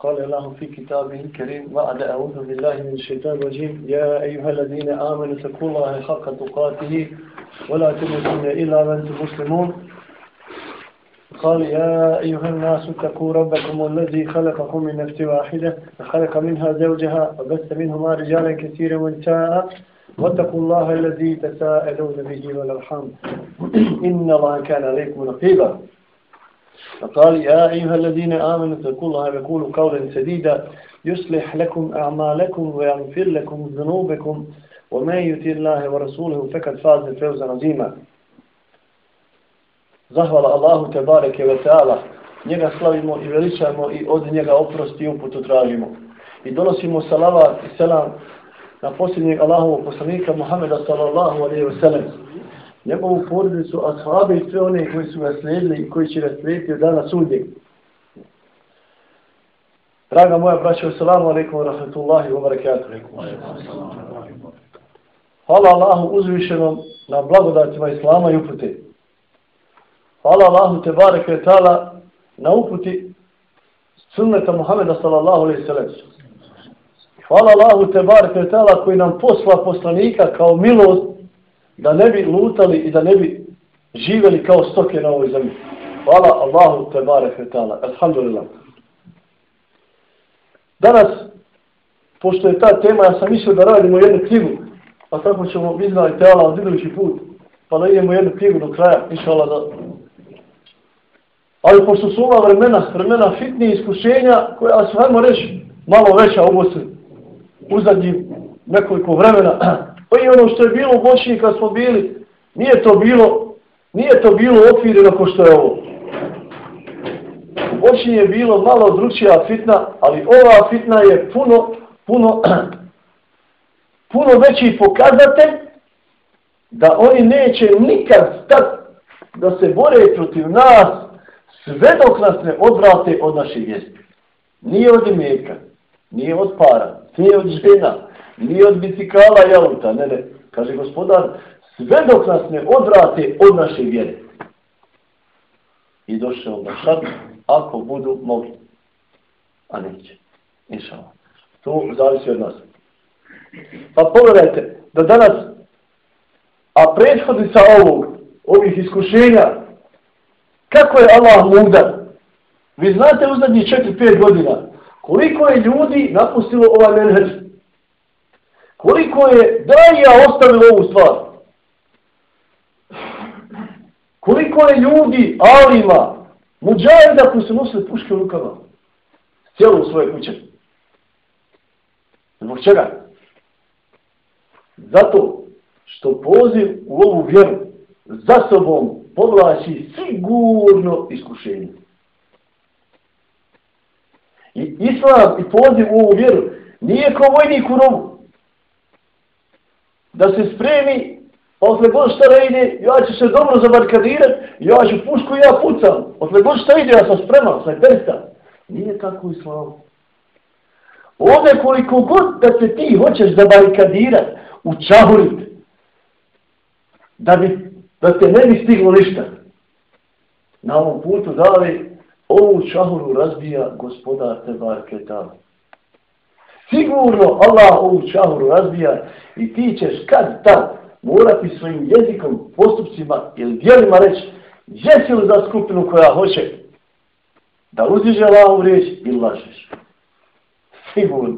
قال الله في كتابه الكريم بعد أعوذ بالله من الشيطان الرجيم. يا أيها الذين آمنوا اتقوا الله حق تقاته ولا تموتن إلا وأنتم مسلمون. قال يا أيها الناس اتقوا ربكم الذي خلقكم من نفس واحدة وخلق منها زوجها وبث منهما رجالا كثيرا ونساء واتقوا الله الذي تساءلون به والأرحام. إن الله كان عليكم رقيبا. فقال يا أيها الذين آمنوا اتقوا الله وقولوا قولا سديدا يصلح لكم أعمالكم ويغفر لكم ذنوبكم ومن يطع الله ورسوله فقد فاز فوزا عظيما Zahvala Allahu te bareke ve taala. Njega slavimo i veličamo i od njega oprosti i uputu tražimo. I donosimo salavat i selam na posljednjeg Allahovog poslanika Muhameda sallallahu alejhi ve sellem. Njegovu porodicu, ashabe i sve one koji su ga slijedili i koji će ga slijediti dana sudnjeg. Draga moja braća, assalamu alaikum wa rahmatullahi wa barakatuh. Hvala Allahu uzvišenom na blagodatima Islama i upute. Hvala Allahu te bareke ta'ala na uputi sunneta Muhameda sallallahu alaihi sallam. Hvala Allahu te bareke ta'ala koji nam posla poslanika kao milost da ne bi lutali i da ne bi živeli kao stoke na ovoj zemlji. Hvala Allahu te bareke ta'ala. Alhamdulillah. Danas, pošto je ta tema, ja sam mislio da radimo jednu knjigu, pa tako ćemo iznali teala od idući put, pa da idemo jednu knjigu do kraja, inšala da... Ali pošto su ova vremena, vremena fitnije iskušenja, koja su, hajmo reći, malo veća u Bosni, u zadnjih nekoliko vremena, pa i ono što je bilo u Bosni kad smo bili, nije to bilo, nije to bilo okvireno ko što je ovo. U Bosni je bilo malo drugčija fitna, ali ova fitna je puno, puno puno veći pokazatelj da oni neće nikad stati da se bore protiv nas sve dok nas ne odvrate od naše vijesti. Nije od imeka, nije od para, nije od žena, nije od bicikala i auta, ne, ne. Kaže gospodar, sve dok nas ne odvrate od naše vjere. I došao na šat, ako budu mogli. A neće. Inšala. To zavisi od nas. Pa pogledajte, da danas, a prethodi sa ovog, ovih iskušenja, kako je Allah mudar? Vi znate u zadnjih 4-5 godina, koliko je ljudi napustilo ovaj menheđ? Koliko je daja ostavilo ovu stvar? Koliko je ljudi, alima, muđajda koji su nosili puške u rukama? Cijelo u svoje kuće. Zbog čega? Zato što poziv u ovu vjeru za sobom povlači sigurno iskušenje. I islam i poziv u ovu vjeru nije kao vojnik u rovu. Da se spremi, osle god šta ne ide, ja ću se dobro zabarkadirat, ja ću pušku i ja pucam. Osle god šta ide, ja sam spreman, sam persta. Nije tako u islamu. Ovdje koliko god da se ti hoćeš zabarkadirat, učahurit, da, bi, da te ne bi stiglo ništa. Na ovom putu dali, ovu čahuru razbija gospodar barke Ketal. Sigurno Allah ovu čahuru razbija i ti ćeš kad tad morati svojim jezikom, postupcima ili dijelima reći jesi li za skupinu koja hoće da uziže Allahovu riječ i lažeš. Sigurno.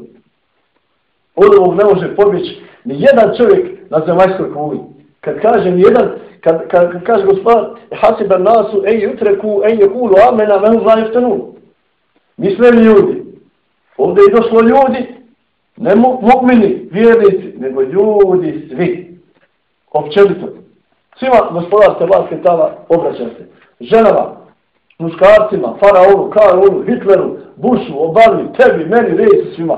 Od ovog ne može pobjeći ni jedan čovjek na zemaljskoj kuli. Kad kaže ni jedan, kad, kad, kad kaže gospod, hasiba nasu, ej jutreku, ej jekulu, amena, menu zajeftanu. Misle ljudi? Ovdje je došlo ljudi, ne mukmini, vjernici, nego ljudi svi. Općenito. Svima gospodar se vas tala obraća se. Ženama, muškarcima, faraonu, karonu, Hitleru, Bushu, Obami, tebi, meni, reći svima.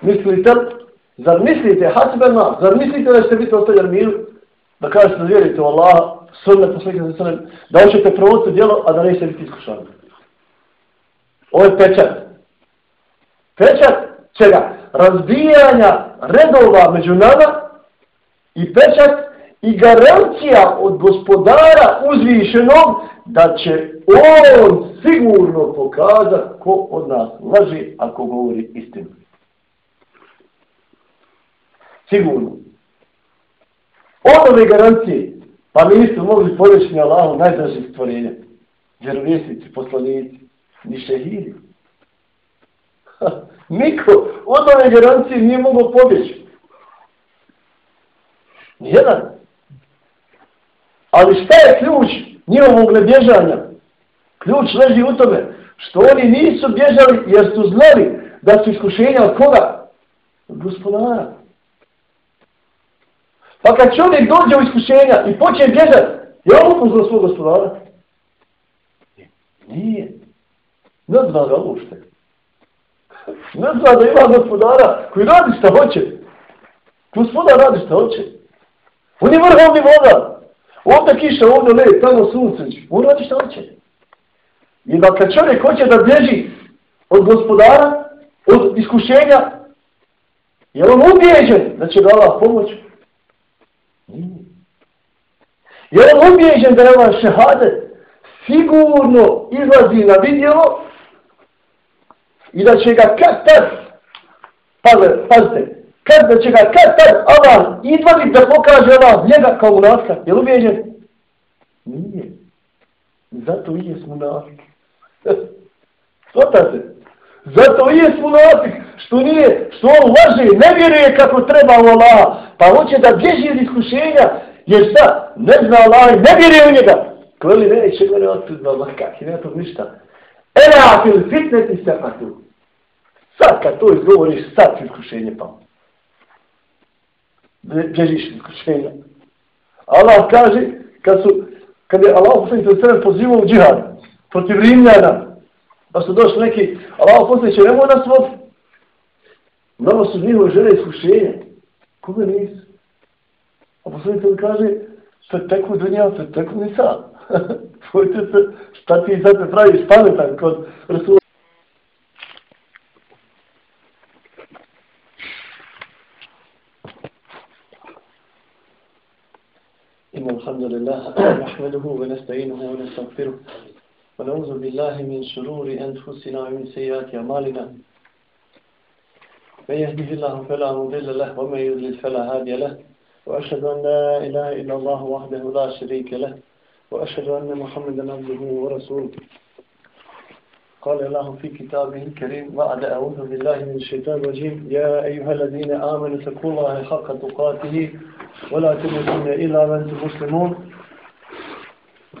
Mislite Zar mislite, hasbena, zar mislite da ćete biti ostavljeni mir? Da kažete da vjerite u Allah, sunnet poslike za sallam, da hoćete provoditi djelo, a da nećete biti iskušani. Ovo je pečat. Pečat čega? Razbijanja redova među nama i pečat i garancija od gospodara uzvišenog da će on sigurno pokazati ko od nas laži ako govori istinu. Sigurno. Od ove garancije, pa mi nismo mogli poreći na Allahu najdražih stvorenja. Vjerovjesnici, poslanici, ni šehidi. Niko od ove garancije nije mogao pobjeći. Nijedan. Ali šta je ključ njihovog nebježanja? Ključ leži u tome što oni nisu bježali jer su znali da su iskušenja od koga? Od gospodara. Pa kad čovjek dođe u iskušenja i počne bježati, je on upoznao svog gospodara? Nije. Ne zna ga ušte. Ne zna da ima gospodara koji radi šta hoće. Gospodar radi šta hoće. On je vrhovni voda. Ovdje kiša, ovdje ne, tamo sunce. On radi šta hoće. I da kad čovjek hoće da bježi od gospodara, od iskušenja, je on ubijeđen da će ga Allah pomoći. Je on ubijeđen da je ovaj šehade sigurno izlazi na vidjelo i da će ga kad tad, pazite, pazite, kad da će ga kad tad Allah izvaditi da pokaže Allah njega kao munafika. Je li ubijeđen? Nije. Zato i jes munafik. Svatate? Zato i jes munafik. Što nije, što on laže, ne vjeruje kako treba u Allah. Pa hoće da bježi iz iskušenja. Jer šta? Ne zna Allah ne vjeruje u njega. Kveli neće mene otpizna Allah kak ne to ništa. Ela fil fitneti se fatu. Sad kad to izgovoriš, sad ti iskušenje pa. Bježiš iskušenja. Allah kaže, kad su, kad je Allah poslanik sa sebe pozivao u džihad, protiv Rimljana, pa su došli neki, Allah poslanik će, nemoj nas voditi. Mnogo su njihove žele iskušenja. Kome nisu? A poslanik se kaže, sve teku dunja, sve teku nisa. Tvojte se, šta ti sad ne praviš pametan kod Rasula. الحمد لله نحمده ونستعينه ونستغفره ونعوذ بالله من شرور أنفسنا ومن سيئات أعمالنا. من يهده الله فلا مضل له ومن يضلل فلا هادي له. وأشهد أن لا إله إلا الله وحده لا شريك له. وأشهد أن محمدا عبده ورسوله. قال الله في كتابه الكريم بعد أعوذ بالله من الشيطان الرجيم يا أيها الذين آمنوا اتقوا الله حق تقاته ولا تموتن إلا وأنتم مسلمون.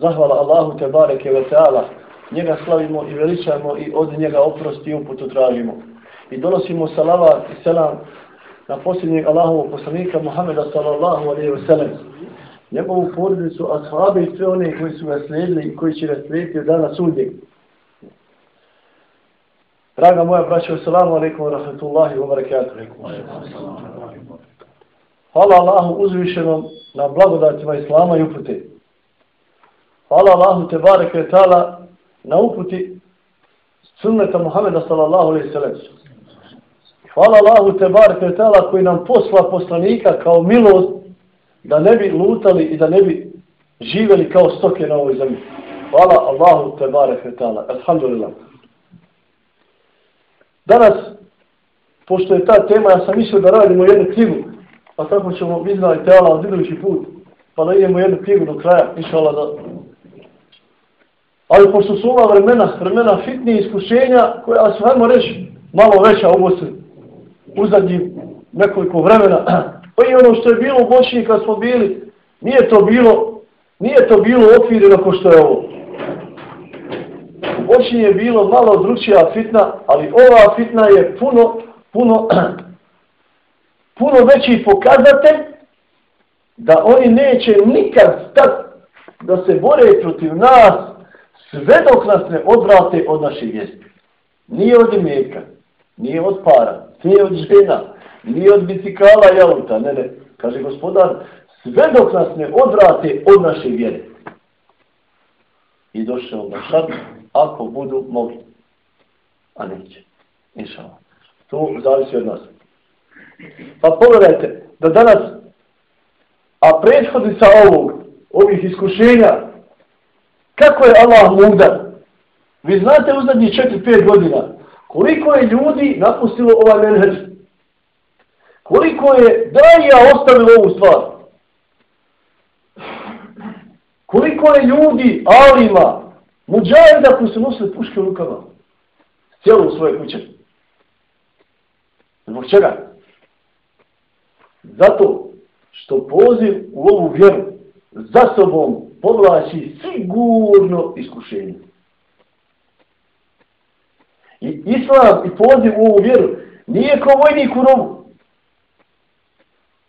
Zahvala Allahu te bareke ve taala. Njega slavimo i veličamo i od njega oprost i uputu tražimo. I donosimo salavat i selam na posljednjeg Allahovog poslanika Muhameda sallallahu alejhi ve sellem. Njegovu porodicu, ashabe i sve one koji su ga slijedili i koji će ga slijediti od dana sudnjeg. Draga moja braća, assalamu alaikum wa rahmatullahi wa barakatuh. Hvala Allahu uzvišenom na blagodatima Islama i upute. Hvala Allahu te bareke ta'ala na uputi sunneta Muhameda sallallahu alaihi sallam. Hvala Allahu te bareke ta'ala koji nam posla poslanika kao milost da ne bi lutali i da ne bi živeli kao stoke na ovoj zemlji. Hvala Allahu te bareke ta'ala. Alhamdulillah. Danas, pošto je ta tema, ja sam mislio da radimo jednu knjigu, pa tako ćemo iznali teala od idući put, pa da idemo jednu knjigu do kraja, inša Allah, da Ali pošto su ova vremena, vremena fitnije iskušenja, koja su, hajmo reći, malo veća ovo se u zadnjih nekoliko vremena, pa i ono što je bilo u Bošnji kad smo bili, nije to bilo Nije to bilo okvireno ko što je ovo. U počinje je bilo malo drugčija fitna, ali ova fitna je puno, puno, puno veći pokazatelj da oni neće nikad stati da se bore protiv nas sve dok nas ne odvrate od naše vijesti. Nije od imeka, nije od para, nije od žena, nije od bicikala i auta, ne, ne. Kaže gospodar, sve dok nas ne odvrate od naše vjere. I došao na šat, ako budu mogli. A neće. Inšala. To zavisi od nas. Pa pogledajte, da danas, a prethodnica ovog, ovih iskušenja, kako je Allah mudar? Vi znate u zadnjih 4-5 godina koliko je ljudi napustilo ovaj menheđ? Koliko je daja ostavilo ovu stvar? Koliko je ljudi, alima, muđajda koji su nosili puške u rukama? Cijelo svoje kuće. Zbog čega? Zato što poziv u ovu vjeru za sobom povlači sigurno iskušenje. I islam i poziv u ovu vjeru nije ko vojnik u rovu.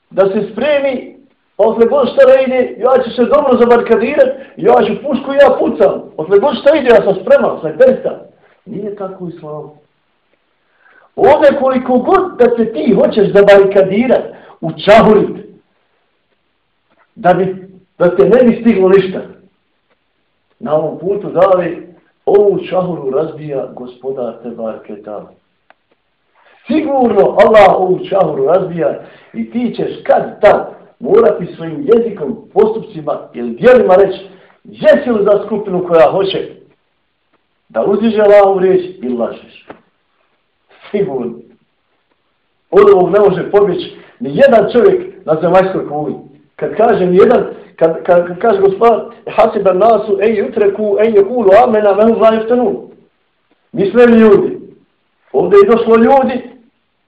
Da se spremi, osle god šta ide, ja ću se dobro zabarkadirat, ja ću pušku i ja pucam. Osle god šta ide, ja sam spreman, sam prsta. Nije tako islam. Ovdje koliko god da se ti hoćeš zabarikadirat, učahurit, da bi da te ne bi stiglo ništa. Na ovom putu dali ovu čahuru razbija gospodar te barke tamo. Sigurno Allah ovu čahuru razbija i ti ćeš kad tad morati svojim jezikom, postupcima ili dijelima reći jesi li za skupinu koja hoće da uziže Allahu riječ i lažeš. Sigurno. Od ovog ne može pobjeći ni jedan čovjek na zemaljskoj kuli. Kad kažem jedan, kad, kad, kad kaže gospodar, hasiba nasu, ej jutreku, ej jekulu, amena, mehu zajeftanu. Misle ljudi. Ovdje je došlo ljudi,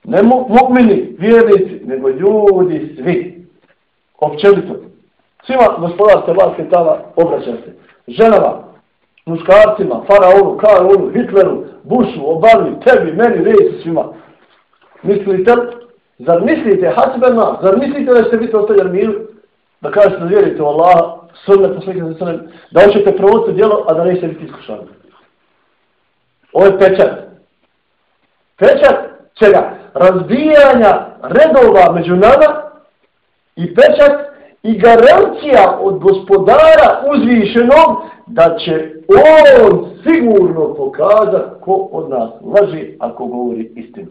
ne mu'mini, vjernici, nego ljudi svi. Općelito. Svima gospodar se vas je tava, obraća se. Ženama, muškarcima, faraonu, karonu, Hitleru, Bushu, Obami, tebi, meni, reći svima. Mislite, zar mislite, hasibena, zar mislite da ćete biti ostavljeni miru? Da kažete da vjerite u Allaha, sunne poslike za sunne, da hoćete provoditi djelo, a da nećete biti iskušani. Ovo je pečat. Pečat čega? Razbijanja redova među nama i pečat i garancija od gospodara uzvišenog da će on sigurno pokazati ko od nas laži ako govori istinu.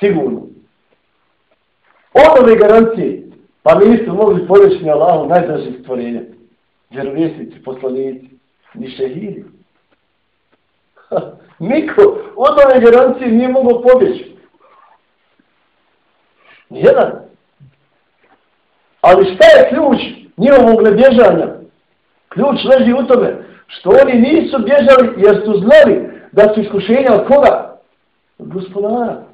Sigurno. Odove garancije, pa mi nisu mogli poreći na Allahu najdražih stvorenja. Vjerovjesnici, poslanici, ni šehidi. Niko od ove garancije nije mogao pobjeći. Nijedan. Ali šta je ključ njihovog nebježanja? Ključ leži u tome što oni nisu bježali jer su znali da su iskušenja od koga? Od gospodara.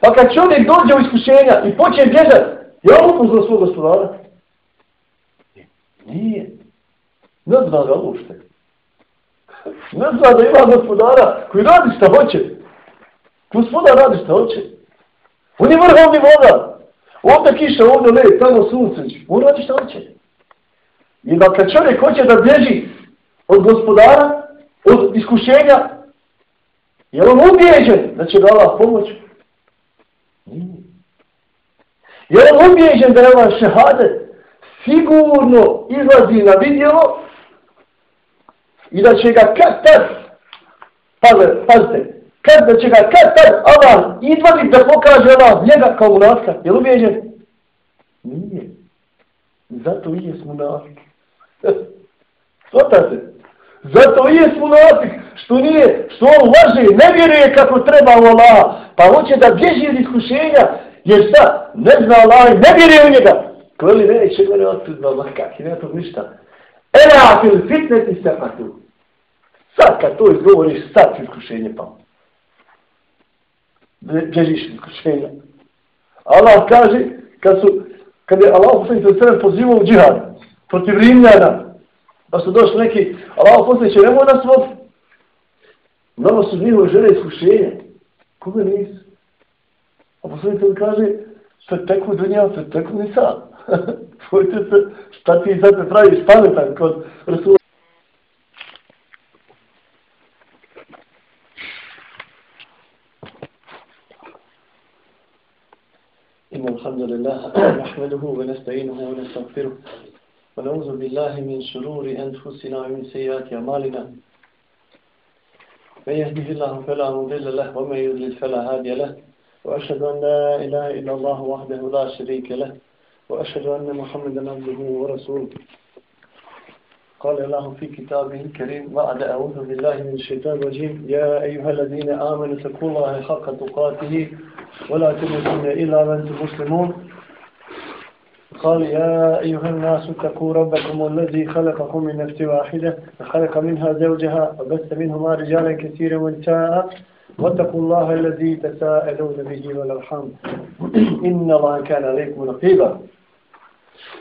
Pa kad čovjek dođe u iskušenja i počne bježati, je on upoznao svog gospodara? Nije. Ne zna ga ušte. Ne zna da ima gospodara koji radi šta hoće. Gospodar radi šta hoće. On je vrhovni voda. Ovdje kiša, ovdje ne, tamo sunce. On radi šta hoće. I da kad čovjek hoće da bježi od gospodara, od iskušenja, je on ubijeđen da će ga Allah pomoći. Je on ubijeđen da je ovaj šehadet sigurno izlazi na vidjelo i da će ga kad tad, pazite, pazite, kad da će ga kad tad Allah izvadi da pokaže Allah njega kao munafika. Je li ubijeđen? Nije. Zato i jes munafik. Svotate. Zato i jes munafik. Što nije, što on laže, ne vjeruje kako treba u Allah. Pa hoće da bježi iz iskušenja Jer šta? Ne zna Allah, ne vjeruje u njega. Kveli neće gore otkud, ma kak je, nema tog ništa. Ela, fil fitnet i se tu. Sad kad to izgovoriš, sad ti iskušenje pa. Bježiš iskušenja. Allah kaže, kad su kad je Allah poslanik sa sebe pozivao u džihad protiv Rimljana, pa su došli neki, Allah poslanik će nemoj nas vod. Mnogo su njihove žele iskušenja. Koga nisu? A poslanik kaže, sve teku dunja, sve teku nisa. Tvojte se, šta ti sad ne praviš pametan kod Rasula. إن الحمد لله نحمده ونستعينه ونستغفره ونعوذ بالله من شرور أنفسنا ومن سيئات أعمالنا من يهده الله فلا مضل له ومن يضلل فلا هادي له وأشهد أن لا إله إلا الله وحده لا شريك له وأشهد أن محمدا عبده ورسوله. قال الله في كتابه الكريم بعد أعوذ بالله من الشيطان الرجيم يا أيها الذين آمنوا اتقوا الله حق تقاته ولا تموتن إلا وأنتم مسلمون. قال يا أيها الناس اتقوا ربكم الذي خلقكم من نفس واحدة وخلق منها زوجها وبث منهما رجالا كثيرا ونساء واتقوا الله الذي تساءلون به والأرحام إن الله كان عليكم رقيبا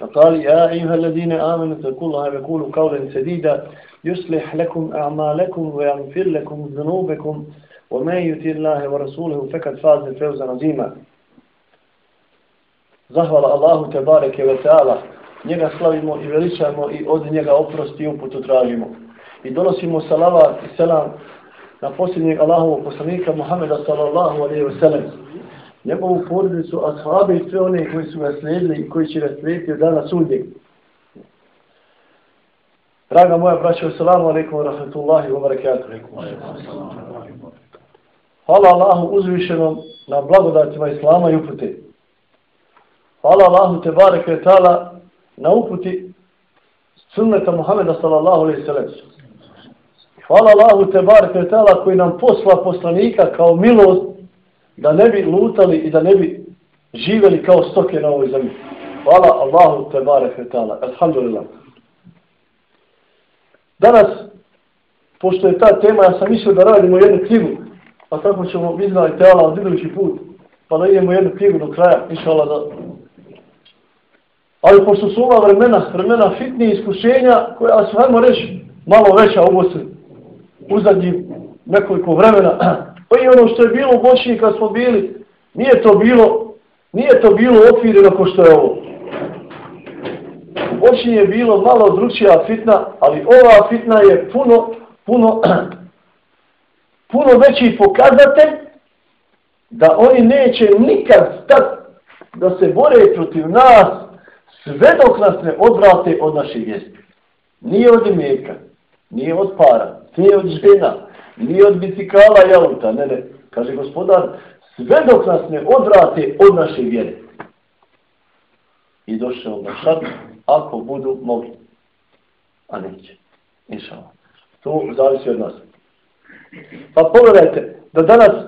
فقال يا أيها الذين آمنوا اتقوا الله وقولوا قولا سديدا يصلح لكم أعمالكم ويغفر لكم ذنوبكم ومن يطع الله ورسوله فقد فاز فوزا عظيما Zahvala Allahu te bareke ve taala. Njega slavimo i veličamo i od njega oprosti i uputu tražimo. I donosimo salavat i selam na posljednjeg Allahovog poslanika Muhameda sallallahu alejhi ve sellem. Njegovu porodicu, ashabi i sve one koji su ga slijedili i koji će ga slijediti dana sudnjeg. Draga moja braća, assalamu alaikum wa rahmatullahi wa barakatuh. Hvala Allahu uzvišenom na blagodatima Islama i upute. Hvala Allahu te bareke tala na uputi sunneta Muhameda sallallahu alaihi sallam. Hvala Allahu te bareke tala koji nam posla poslanika kao milost da ne bi lutali i da ne bi živeli kao stoke na ovoj zemlji. Hvala Allahu te bareke tala. Alhamdulillah. Danas, pošto je ta tema, ja sam mislio da radimo jednu knjigu, pa tako ćemo iznali teala od idući put, pa da idemo jednu knjigu do kraja, inšala da... Ali pošto su ova vremena, vremena fitnije iskušenja, koja su, hajmo reći, malo veća ovo u zadnjih nekoliko vremena, pa i ono što je bilo u Bočini kad smo bili, nije to bilo, nije to bilo okvireno ko što je ovo. U Bočini je bilo malo drugčija fitna, ali ova fitna je puno, puno puno veći pokazatelj da oni neće nikad stati da se bore protiv nas sve dok nas ne odvrate od naše vijesti. Nije od imeka, nije od para, nije od žena, nije od bicikala i auta, ne, ne. Kaže gospodar, sve dok nas ne odvrate od naše vjere. I došao na šat, ako budu mogli. A neće. Inšala. To zavisi od nas. Pa pogledajte, da danas,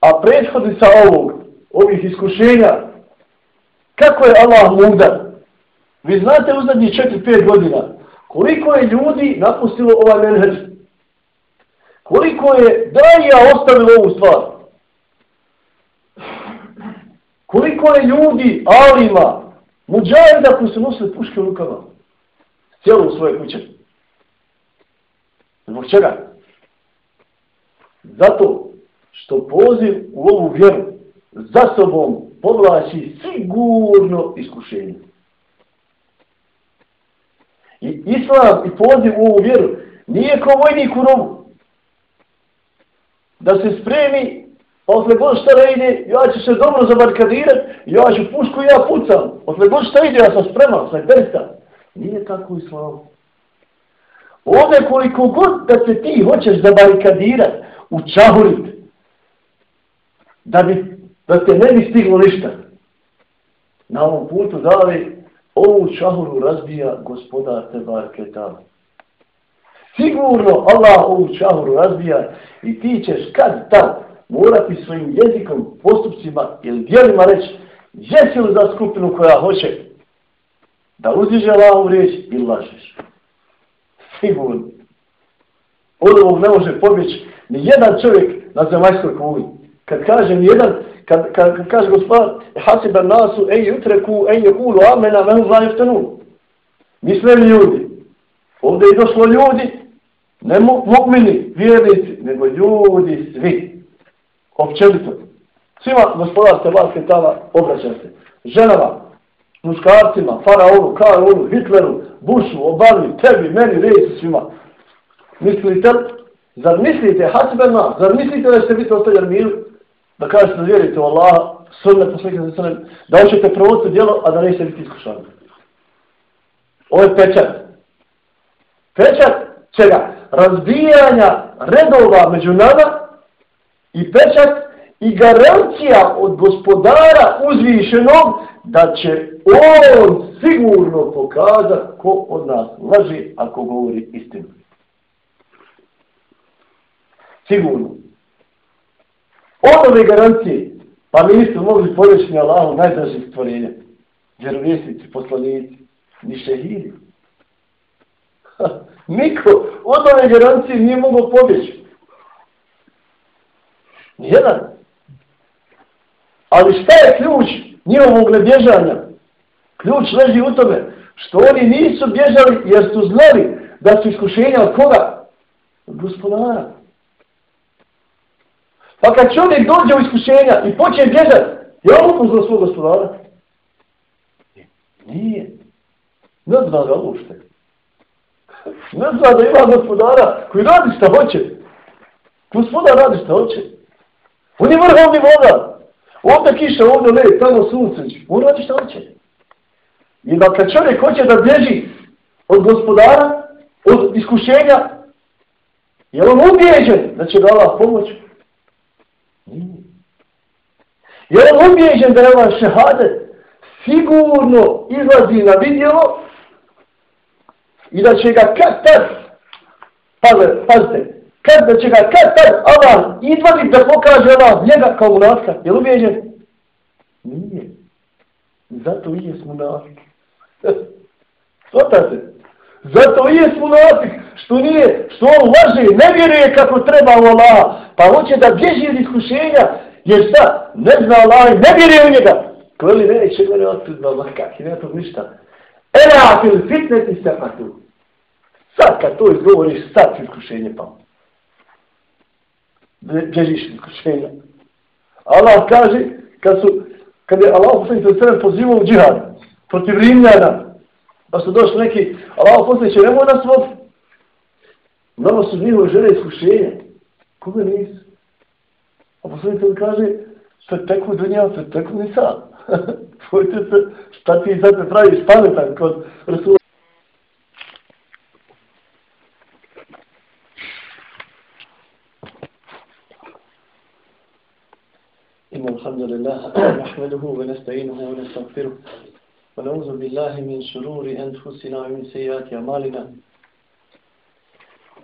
a prethodnica ovog, ovih iskušenja, kako je Allah mudar? Vi znate u zadnjih 4-5 godina, koliko je ljudi napustilo ovaj menheđ? Koliko je daja ostavilo ovu stvar? Koliko je ljudi, alima, muđajda koji su nosili puške u rukama? Cijelo u svoje kuće. Zbog čega? Zato što poziv u ovu vjeru za sobom povlači sigurno iskušenje. I islam i poziv u ovu vjeru nije kao vojnik u rovu. Da se spremi, osle god šta da ide, ja ću se dobro zabarkadirat, ja ću pušku i ja pucam. Osle god šta ide, ja sam spreman, sam besta. Nije tako islam. Ovdje koliko god da se ti hoćeš zabarikadirat, učahurit, da, bi, da te ne bi stiglo ništa. Na ovom putu dali, ovu čahuru razbija gospodar Tebar Ketal. Sigurno Allah ovu čahuru razbija i ti ćeš kad tad morati svojim jezikom, postupcima ili dijelima reći jesi li za skupinu koja hoće da uzdiže Allahu riječ i lažeš. Sigurno. Od ovog ne može pobjeći ni jedan čovjek na zemaljskoj kuli. Kad kaže ni jedan, kad, kad, kad kaže gospod hasiba nasu, ej utreku, ej jekulu, amena, mehu zajeftanu. Misle ljudi. Ovdje je došlo ljudi, ne mu'mini, vjernici, nego ljudi svi. Općenito. Svima gospodar se vas tala obraća se. Ženama, muškarcima, faraonu, Karolu, Hitleru, Bushu, Obami, tebi, meni, reći svima. Mislite, zar mislite, hasbena, zar mislite da ćete biti ostavljeni miru? Da kažete da vjerujete u Allaha, sunnet poslike za sunne, da hoćete provoditi djelo, a da nećete biti iskušani. Ovo je pečat. Pečat čega? Razbijanja redova među nama i pečat i garancija od gospodara uzvišenog da će on sigurno pokazati ko od nas laži ako govori istinu. Sigurno. Od ove garancije, pa mi nismo mogli poreći na Allahu najdražih stvorenja. Vjerovjesnici, poslanici, ni šehidi. Niko od ove garancije nije mogao pobjeći. Nijedan. Ali šta je ključ njihovog nebježanja? Ključ leži u tome što oni nisu bježali jer su znali da su iskušenja od koga? Od gospodara. Pa kad čovjek dođe u iskušenja i počne bježati, je on upoznao svog gospodara? E, nije. Ne zna ga ušte. Ne zna da ima gospodara koji radi šta hoće. Gospodar radi šta hoće. On je vrhovni vladar. Ovdje kiša, ovdje le, tamo sunce. On radi šta hoće. I da kad čovjek hoće da bježi od gospodara, od iskušenja, je on ubijeđen da će ga Allah pomoć? Je on ubijeđen da je ovaj šehadet sigurno izlazi na vidjelo i da će ga kad tad, pazite, kad da će ga kad tad Allah izvaditi da pokaže Allah njega kao munafika. Je li ubijeđen? Nije. Zato i je munafik. Svatate? Zato i je munafik. Što nije, što on laže, ne vjeruje kako treba u Allah. Pa hoće da bježi iz iskušenja. Jer šta? Ne zna Allah ne vjeruje u njega. Ko li neće mene otpredba, ma kak, nema tog ništa. Ela fil fitneti se pa. Sad kad to izgovoriš, sad ću iskušenje pa bježiš iskušenja. Allah kaže, kad, su, kad je Allah poslanik sa sebe pozivao u džihad protiv Rimljana, pa su došli neki, Allah poslanik će nemoj nas vod. Mnogo su njihove žene iskušenja. Koga nisu? A poslanik se kaže, sve teku dunja, sve teku nisa. Tvojte se, šta ti sad ne praviš pametan kod Rasula. إن الحمد لله نحمده ونستعينه ونستغفره ونعوذ بالله من شرور أنفسنا ومن سيئات أعمالنا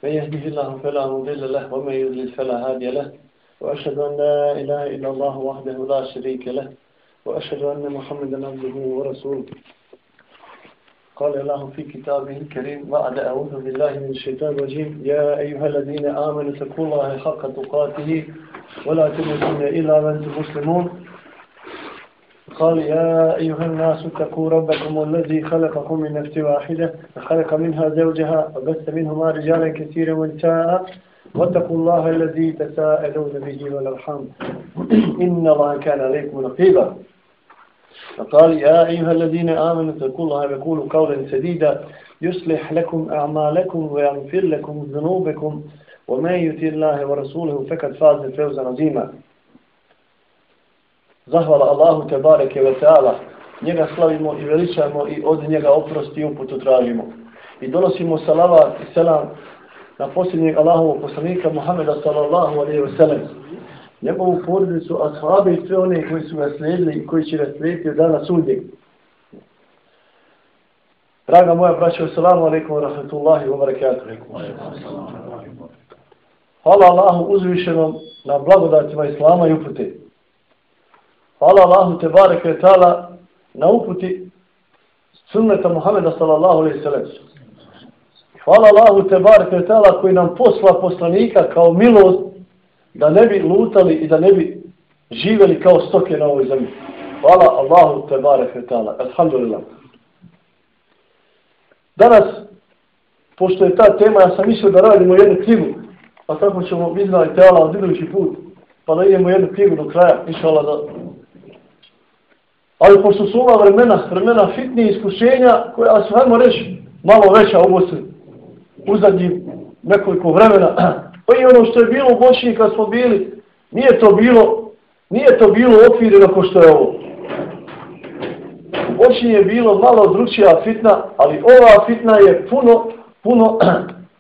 من يهده الله فلا مضل له ومن يضلل فلا هادي له وأشهد أن لا إله إلا الله وحده لا شريك له وأشهد أن محمدا عبده ورسوله. قال الله في كتابه الكريم بعد أعوذ بالله من الشيطان الرجيم. يا أيها الذين آمنوا اتقوا الله حق تقاته ولا تموتن إلا وأنتم مسلمون. قال يا أيها الناس اتقوا ربكم الذي خلقكم من نفس واحدة وخلق منها زوجها وبث منهما رجالا كثيرا ونساء واتقوا الله الذي تساءلون به والأرحام إن الله كان عليكم رقيبا فقال يا أيها الذين آمنوا اتقوا الله وقولوا قولا سديدا يصلح لكم أعمالكم ويغفر لكم ذنوبكم ومن يطع الله ورسوله فقد فاز فوزا عظيما Zahvala Allahu te bareke ve taala. Njega slavimo i veličamo i od njega oprosti i uputu tražimo. I donosimo salavat i selam na posljednjeg Allahovog poslanika Muhameda sallallahu alejhi ve sellem. Njegovu porodicu, ashabe i sve one koji su ga slijedili i koji će ga slijediti od dana sudnjeg. Draga moja braća, assalamu alaikum wa rahmatullahi wa barakatuh. Hvala Allahu uzvišenom na blagodatima Islama i upute. Hvala Allahu te bareke ta'ala na uputi sunneta Muhameda sallallahu alaihi sallam. Hvala Allahu te bareke ta'ala koji nam posla poslanika kao milost da ne bi lutali i da ne bi živjeli kao stoke na ovoj zemlji. Hvala Allahu te barek ta'ala. Alhamdulillah. Danas, pošto je ta tema, ja sam mislio da radimo jednu knjigu, pa tako ćemo iznali te Allah od idući put, pa da idemo jednu knjigu do kraja, inša Allah da... Ali pošto su ova vremena, vremena fitnije iskušenja, koja su, hajmo reći, malo veća u Bosni, u zadnjih nekoliko vremena, pa i ono što je bilo u Bošnji kad smo bili, nije to bilo, nije to bilo okvireno ko što je ovo. U Bošnji je bilo malo drugčija fitna, ali ova fitna je puno, puno,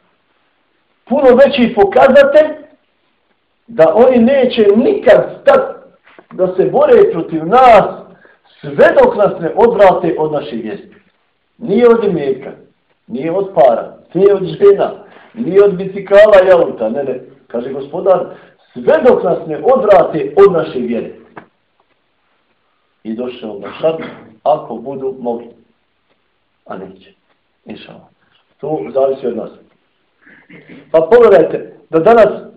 puno veći pokazatelj da oni neće nikad stati da se bore protiv nas sve dok nas ne odvrate od naše vijesti. Nije od imeka, nije od para, nije od žena, nije od bicikala i ne, ne. Kaže gospodar, sve dok nas ne odvrate od naše vjere. I došao na šat, ako budu mogli. A neće. Inšala. To zavisi od nas. Pa pogledajte, da danas,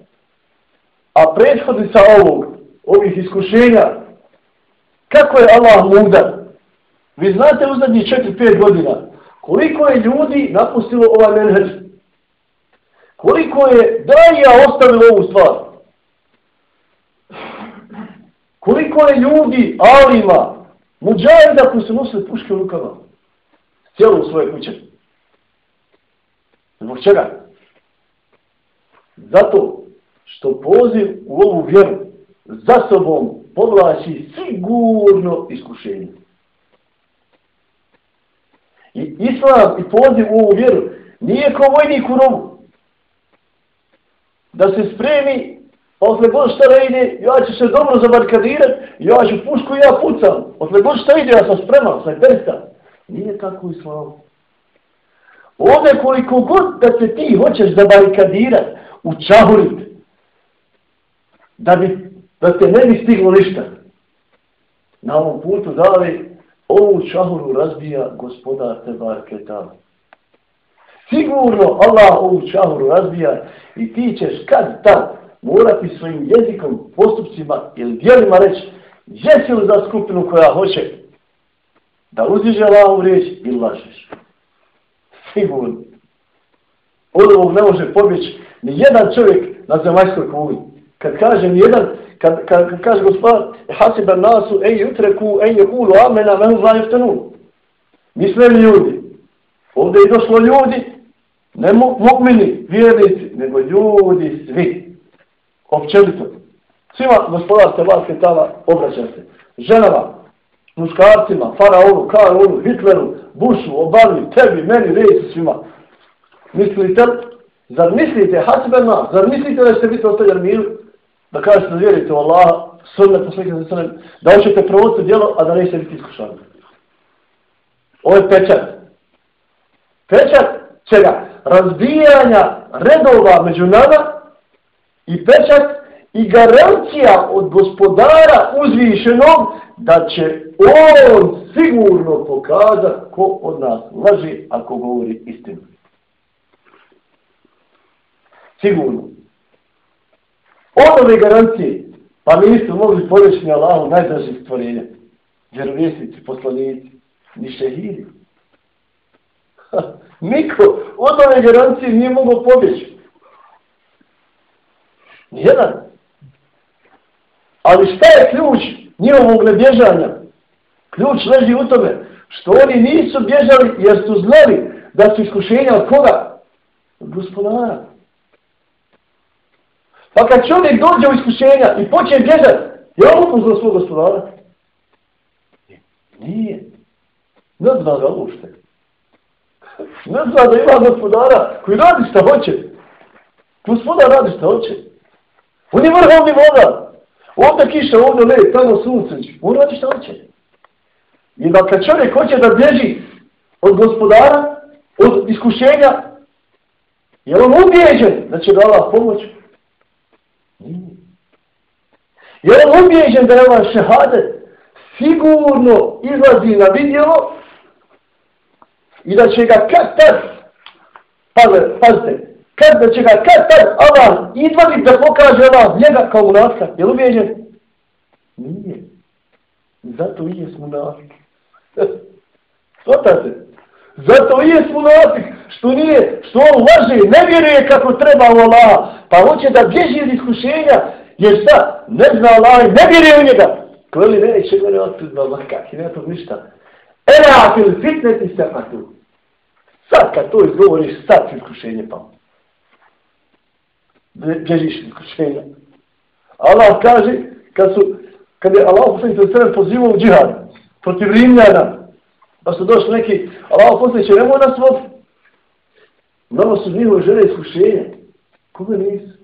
a prethodnica ovog, ovih iskušenja, kako je Allah mudar? Vi znate u zadnjih 4-5 godina, koliko je ljudi napustilo ovaj menheđ? Koliko je daja ostavilo ovu stvar? Koliko je ljudi, alima, muđajda koji su nosili puške u rukama? Cijelo u svoje kuće. Zbog čega? Zato što poziv u ovu vjeru za sobom povlači sigurno iskušenje. I islam i poziv u ovu vjeru nije ko vojnik u rovu. Da se spremi, osle god šta ne ide, ja ću se dobro zabarkadirat, ja ću pušku i ja pucam. Osle god šta ide, ja sam spreman, snajperista. Nije tako islam. Ovdje koliko god da se ti hoćeš zabarikadirat, učahurit, da, bi, da te ne bi stiglo ništa, na ovom putu dali ovu čahuru razbija gospodar Tebarke tamo. Sigurno Allah ovu čahuru razbija i ti ćeš kad tad morati svojim jezikom, postupcima ili dijelima reći jesi li za skupinu koja hoće da uziže Allahu riječ i lažeš. Sigurno. Od ovog ne može pobjeći ni jedan čovjek na zemaljskoj kuli. Kad kažem jedan, kad, kad, kad kaže gospodar, hasiba nasu, ej jutreku, ej jekulu, amena, mehu zajeftenu. Misle ljudi. Ovdje je došlo ljudi, ne mukmini, vjernici, nego ljudi svi. Općenito. Svima gospodar se vas ketala obraća se. Ženama, muškarcima, faraonu, karonu, Hitleru, Bushu, Obami, tebi, meni, reći svima. Mislite, zar mislite, hasbena, zar mislite da ćete biti ostavljeni miru? Pa da kažete da vjerujete u Allaha, sunnet poslika za da hoćete provoditi djelo, a da nećete biti iskušani. Ovo je pečat. Pečat čega? Razbijanja redova među nama i pečat i garancija od gospodara uzvišenog da će on sigurno pokazati ko od nas laži ako govori istinu. Sigurno. Odove garancije, pa mi nisu mogli poreći na Allahu najdražih stvorenja. Vjerovjesnici, poslanici, ni šehidi. Niko od ove garancije nije mogao pobjeći. Nijedan. Ali šta je ključ njihovog nebježanja? Ključ leži u tome što oni nisu bježali jer su znali da su iskušenja od koga? Od gospodara. Pa kad čovjek dođe u iskušenja i počne bježati, je on upoznao svog gospodara? Nije. Ne zna da ušte. Ne zna da ima gospodara koji radi šta hoće. Gospodar radi šta hoće. On je vrhovni voda. Ovdje kiša, ovdje le, tamo sunce. On radi šta hoće. I da kad čovjek hoće da bježi od gospodara, od iskušenja, je on ubijeđen da će ga Allah pomoći. Je on ubijeđen da je ovaj šehadet sigurno izlazi na vidjelo i da će ga kad tad, pazite, pazite, kad da će ga kad tad Allah izvaditi da pokaže Allah njega kao munafika. Je li ubijeđen? Nije. Zato i je munafik. Svatate? Zato i je munafik. Što nije, što on laže, ne vjeruje kako treba u Allah. Pa hoće da bježi iz iskušenja. Jer šta? Ne zna Allah ne vjeruje u njega. Kveli neće mene otpred, ma kak je, nema to ništa. Ela fil fitneti se tu. Sad kad to izgovoriš, sad će iskušenje pa. Bježiš iskušenja. Allah kaže, kad su, kad je Allah poslanik sa sebe pozivao u džihad, protiv Rimljana, pa su došli neki, Allah poslanik će nemoj nas vod. Mnogo su njihove žele iskušenja. Koga nisu?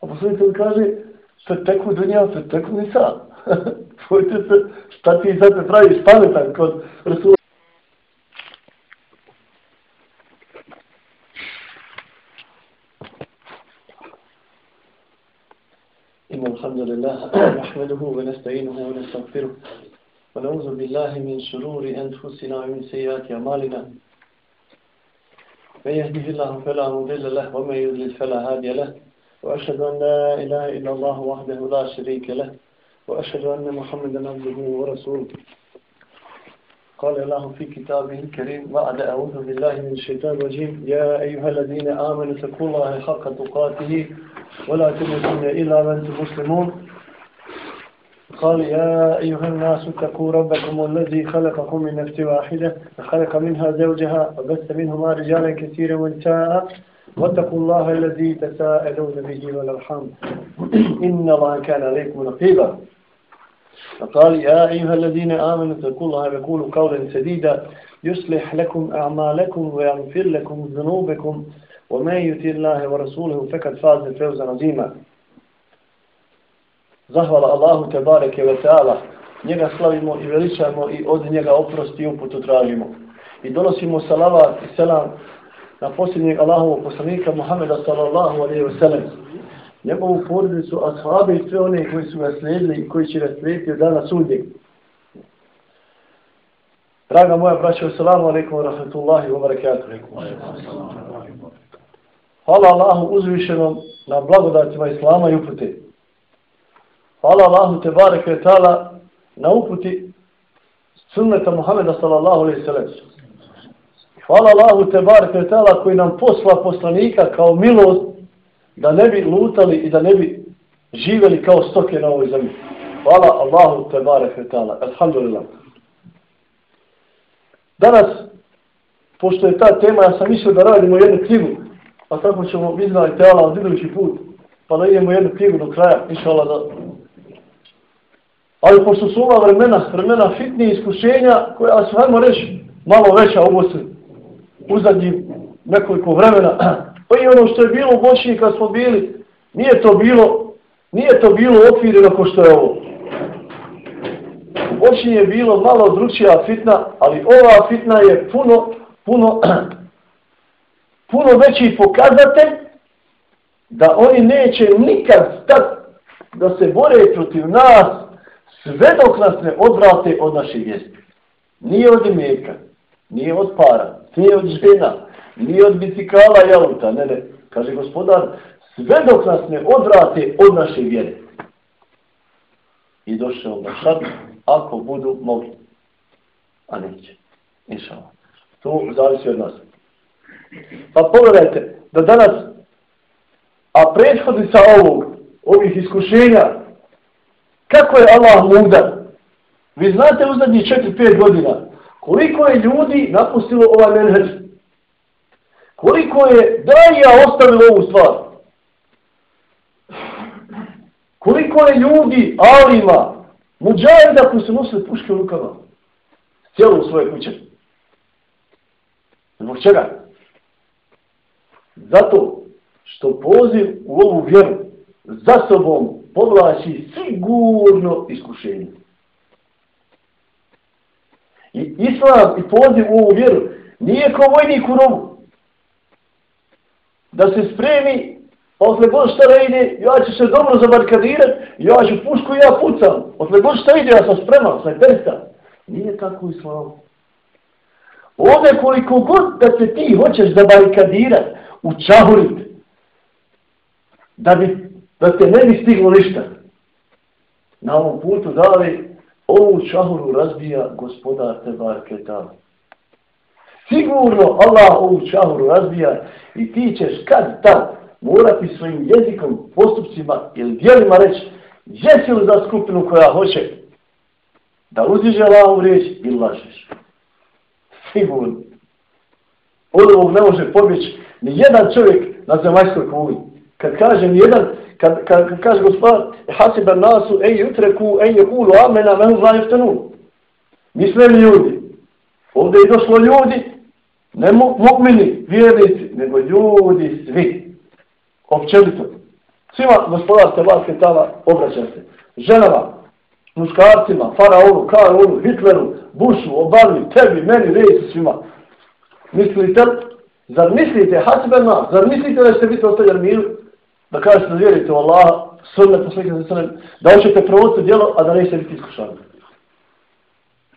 A poslanik se kaže, sve teku dunja, sve teku nisa. Tvojte se, šta ti sad te praviš pametan kod Rasula. إن الحمد لله نحمده ونستعينه ونستغفره ونعوذ بالله من شرور أنفسنا ومن سيئات أعمالنا من يهده الله فلا مضل له ومن يضلل فلا هادي له وأشهد أن لا إله إلا الله وحده لا شريك له وأشهد أن محمدا عبده ورسوله. قال الله في كتابه الكريم بعد أعوذ بالله من الشيطان الرجيم يا أيها الذين آمنوا اتقوا الله حق تقاته ولا تموتن إلا وأنتم مسلمون. قال يا أيها الناس اتقوا ربكم الذي خلقكم من نفس واحدة وخلق منها زوجها وبث منهما رجالا كثيرا ونساء واتقوا الله الذي تساءلون به والأرحام إن الله كان عليكم رقيبا فقال يا أيها الذين آمنوا اتقوا الله وقولوا قولا سديدا يصلح لكم أعمالكم ويغفر لكم ذنوبكم ومن يطع الله ورسوله فقد فاز فوزا عظيما Zahvala Allahu te bareke ve taala. Njega slavimo i veličamo i od njega oprosti i uputu tražimo. I donosimo salavat i selam na posljednjeg Allahovog poslanika Muhammeda sallallahu alejhi ve sellem njegovu porodicu, ashabe i sve one koji su ga slijedili i koji će ga slijediti dana sudnjeg. Draga moja braća, assalamu alaikum wa rahmatullahi wa barakatuh. Hvala Allahu uzvišenom na blagodatima Islama i upute. Hvala Allahu te bareke ta'ala na uputi sunneta Muhameda sallallahu alaihi sallam. Hvala Allahu te bar ta'ala koji nam posla poslanika kao milost da ne bi lutali i da ne bi živeli kao stoke na ovoj zemlji. Hvala Allahu te bareke ta'ala. Alhamdulillah. Danas, pošto je ta tema, ja sam mislio da radimo jednu knjigu, pa tako ćemo iznali teala od idući put, pa da idemo jednu knjigu do kraja, inšala da... Ali pošto su ova vremena, vremena fitnije iskušenja, koja su, hajmo reći, malo veća u Bosni u zadnjih nekoliko vremena, Pa i ono što je bilo u Bočini kad smo bili, nije to bilo, nije to bilo okvireno ko što je ovo. U Bočini je bilo malo dručija fitna, ali ova fitna je puno, puno, puno veći pokazatelj da oni neće nikad stat da se bore protiv nas sve dok nas ne odvrate od naše vjesti. Nije od imeka, nije od para, nije od žena, Nije od bicikala i ne, ne. Kaže gospodar, sve dok nas ne odvrate od naše vjere. I došao na šat, ako budu mogli. A neće. Inšala. To zavisi od nas. Pa pogledajte, da danas, a prethodnica ovog, ovih iskušenja, kako je Allah mudar? Vi znate u zadnjih 4-5 godina, koliko je ljudi napustilo ovaj menheđ? Koliko je Daja ostavilo ovu stvar? Koliko je ljudi, alima, muđajda koji su nosili puške u rukama? Cijelo u svoje kuće. Zbog čega? Zato što poziv u ovu vjeru za sobom povlači sigurno iskušenje. I islam i poziv u ovu vjeru nije kao vojnik u rovu da se spremi, osle god šta ne ide, ja ću se dobro zabarkadirat, ja ću pušku i ja pucam. Osle god šta ide, ja sam spreman, sam persta. Nije tako u islamu. Ovdje koliko god da se ti hoćeš zabarikadirat, učahurit, da, bi, da te ne bi stiglo ništa. na ovom putu dali, ovu čahuru razbija gospodar Tebar Ketal. Sigurno Allah ovu čahuru razbija i ti ćeš kad tad morati svojim jezikom, postupcima ili dijelima reći jesi li za skupinu koja hoće da uziže Allahu riječ i lažeš. Sigurno. Od ovog ne može pobjeći ni jedan čovjek na zemaljskoj kuli. Kad kaže jedan, kad, kad, kad kaže gospodar, hasibar nasu, ej jutreku, ej jekulu, amena, menu mehu zajeftanu. Misle ljudi. Ovdje je došlo ljudi, ne mukmini, vjernici, nego ljudi svi. Općenito. Svima gospodar se vas tala obraća se. Ženama, muškarcima, faraonu, karonu, Hitleru, Bushu, Obami, tebi, meni, reći svima. Mislite, zar mislite, hasbena, zar mislite da ćete biti ostavljeni miru? Da kažete da vjerite u Allaha, sunnet poslika za sunnet, da hoćete provoditi djelo, a da nećete biti iskušani.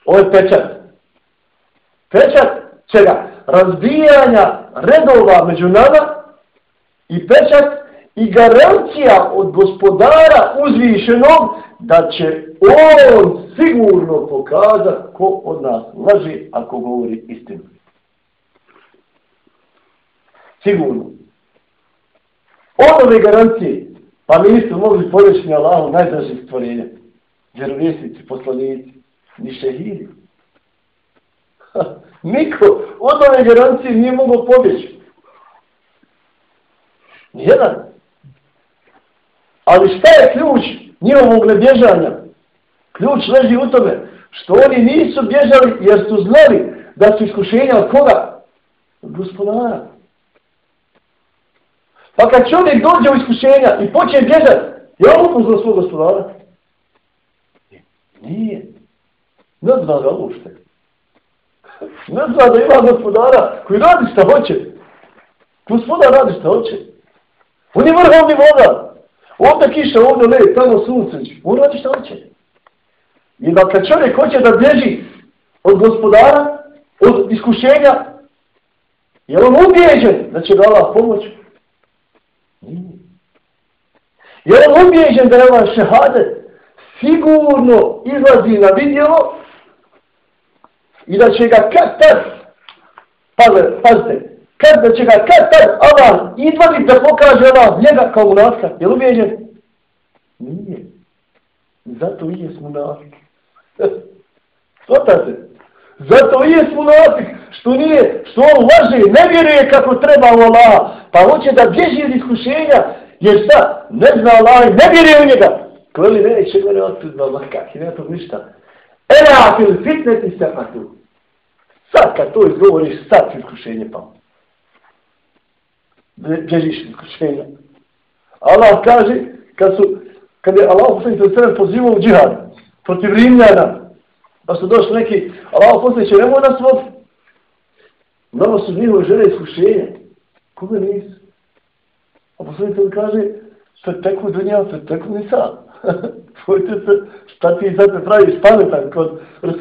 Ovo je pečat. Pečat čega? Razbijanja redova među nama i pečat i garancija od gospodara uzvišenog da će on sigurno pokazati ko od nas laži ako govori istinu. Sigurno. Od ove garancije, pa mi nisu mogli poreći na Allahu najdražih stvorenja. Vjerovjesnici, poslanici, ni šehidi. Niko od ove garancije nije mogao pobjeći. Nijedan. Ali šta je ključ njihovog nebježanja? Ključ leži u tome što oni nisu bježali jer su znali da su iskušenja od koga? Od gospodara. Pa kad čovjek dođe u iskušenja i počne bježati, je on upoznao svog gospodara? Nije. Ne zna ga ušte. Ne zna da ima gospodara koji radi šta hoće. Gospodar radi šta hoće. On je vrhovni vladar. Ovdje kiša, ovdje led, tamo sunce. On radi šta hoće. I da kad čovjek hoće da bježi od gospodara, od iskušenja, je on ubijeđen da će ga Allah pomoći. Je on ubijeđen da je ovaj šehadet sigurno izlazi na vidjelo i da će ga kad tad, pazite, kad da će ga kad tad Allah izvaditi da pokaže Allah njega kao munafika. Je li ubijeđen? Nije. Zato i je munafik. Svotate. Zato i je munafik. Što nije, što on laže, ne vjeruje kako treba u Allah. Pa hoće da bježi od iskušenja. Jer šta? Ne zna Allah ne vjeruje u njega. Kveli neće mene odsudno, ma kak, nema to ništa. Ela fil fitneti se pa. Sad kad to izgovoriš, sad ti iskušenje pa bježiš iskušenja. Allah kaže, kad, su, kad je Allah poslanik za sebe pozivao u džihad, protiv Rimljana, pa su došli neki, Allah poslanik će nemoj nas vod. Mnogo su njihove žele iskušenja. Koga nisu? A poslanik to kaže, sve teku dunja, sve teku nisa. Tvojte se, šta ti sad ne praviš pametan kod Resul